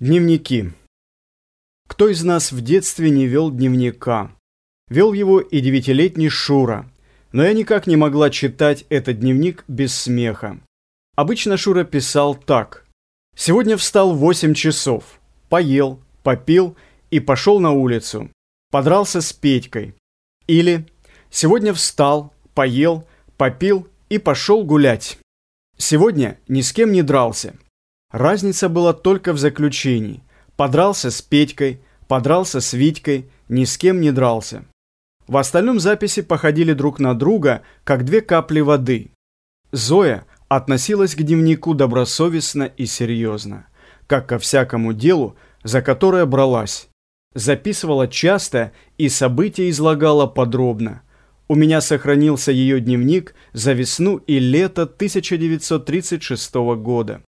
Дневники. Кто из нас в детстве не вел дневника? Вел его и девятилетний Шура. Но я никак не могла читать этот дневник без смеха. Обычно Шура писал так. «Сегодня встал в 8 часов, поел, попил и пошел на улицу. Подрался с Петькой». Или «Сегодня встал, поел, попил и пошел гулять». Сегодня ни с кем не дрался. Разница была только в заключении. Подрался с Петькой, подрался с Витькой, ни с кем не дрался. В остальном записи походили друг на друга, как две капли воды. Зоя относилась к дневнику добросовестно и серьезно, как ко всякому делу, за которое бралась. Записывала часто и события излагала подробно. У меня сохранился ее дневник за весну и лето 1936 года.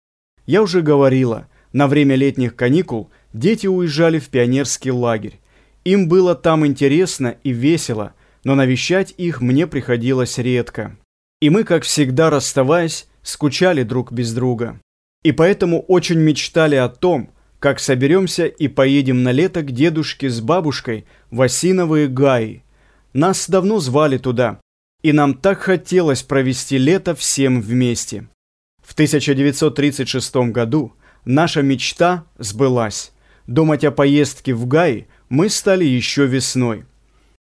Я уже говорила, на время летних каникул дети уезжали в пионерский лагерь. Им было там интересно и весело, но навещать их мне приходилось редко. И мы, как всегда расставаясь, скучали друг без друга. И поэтому очень мечтали о том, как соберемся и поедем на лето к дедушке с бабушкой в Осиновые Гаи. Нас давно звали туда, и нам так хотелось провести лето всем вместе. В 1936 году наша мечта сбылась. Думать о поездке в Гай мы стали еще весной.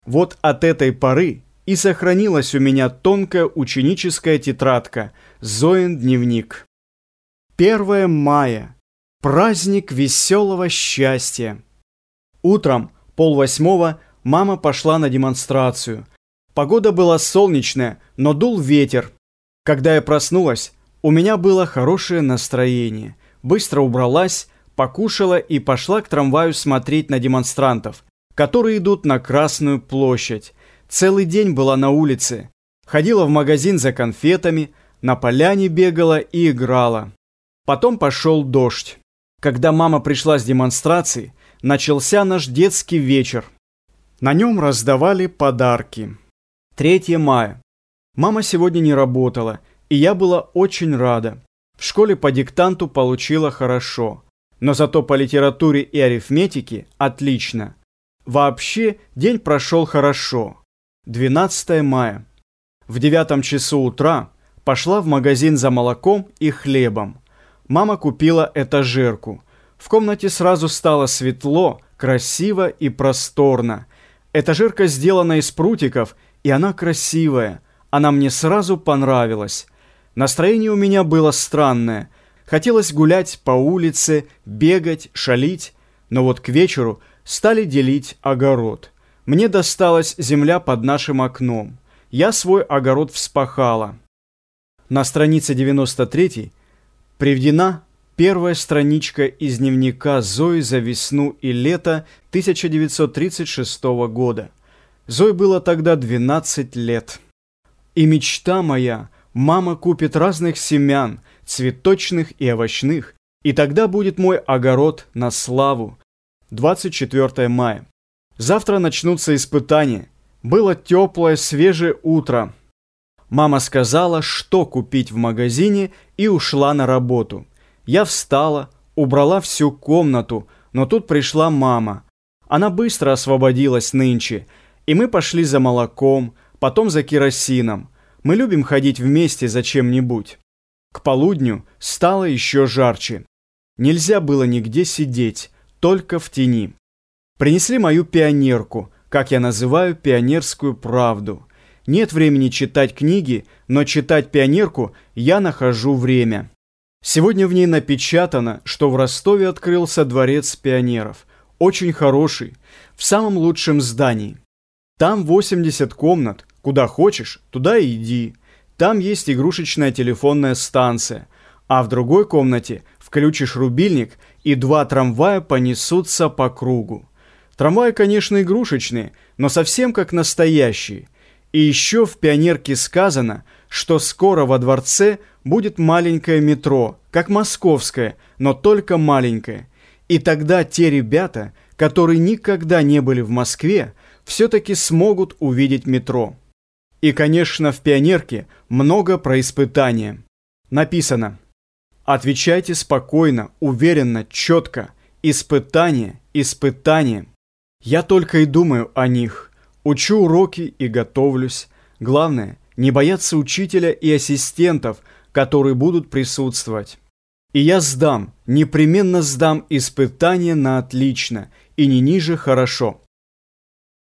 Вот от этой поры и сохранилась у меня тонкая ученическая тетрадка «Зоин дневник». 1 мая. Праздник веселого счастья. Утром, полвосьмого, мама пошла на демонстрацию. Погода была солнечная, но дул ветер. Когда я проснулась, у меня было хорошее настроение. Быстро убралась, покушала и пошла к трамваю смотреть на демонстрантов, которые идут на Красную площадь. Целый день была на улице. Ходила в магазин за конфетами, на поляне бегала и играла. Потом пошел дождь. Когда мама пришла с демонстрации, начался наш детский вечер. На нем раздавали подарки. 3 мая. Мама сегодня не работала – и я была очень рада. В школе по диктанту получила хорошо, но зато по литературе и арифметике отлично. Вообще день прошел хорошо. 12 мая. В девятом часу утра пошла в магазин за молоком и хлебом. Мама купила этажерку. В комнате сразу стало светло, красиво и просторно. Этажерка сделана из прутиков, и она красивая. Она мне сразу понравилась. Настроение у меня было странное. Хотелось гулять по улице, бегать, шалить, но вот к вечеру стали делить огород. Мне досталась земля под нашим окном. Я свой огород вспахала. На странице 93 приведена первая страничка из дневника Зои за весну и лето 1936 года. Зои было тогда 12 лет. И мечта моя – Мама купит разных семян, цветочных и овощных, и тогда будет мой огород на славу. 24 мая. Завтра начнутся испытания. Было теплое, свежее утро. Мама сказала, что купить в магазине, и ушла на работу. Я встала, убрала всю комнату, но тут пришла мама. Она быстро освободилась нынче, и мы пошли за молоком, потом за керосином. Мы любим ходить вместе за чем-нибудь. К полудню стало еще жарче. Нельзя было нигде сидеть, только в тени. Принесли мою пионерку, как я называю пионерскую правду. Нет времени читать книги, но читать пионерку я нахожу время. Сегодня в ней напечатано, что в Ростове открылся дворец пионеров. Очень хороший, в самом лучшем здании. Там 80 комнат, Куда хочешь, туда и иди. Там есть игрушечная телефонная станция. А в другой комнате включишь рубильник, и два трамвая понесутся по кругу. Трамваи, конечно, игрушечные, но совсем как настоящие. И еще в «Пионерке» сказано, что скоро во дворце будет маленькое метро, как московское, но только маленькое. И тогда те ребята, которые никогда не были в Москве, все-таки смогут увидеть метро. И, конечно, в «Пионерке» много про испытания. Написано «Отвечайте спокойно, уверенно, четко, Испытание, испытание. Я только и думаю о них. Учу уроки и готовлюсь. Главное, не бояться учителя и ассистентов, которые будут присутствовать. И я сдам, непременно сдам испытание на отлично и не ниже хорошо.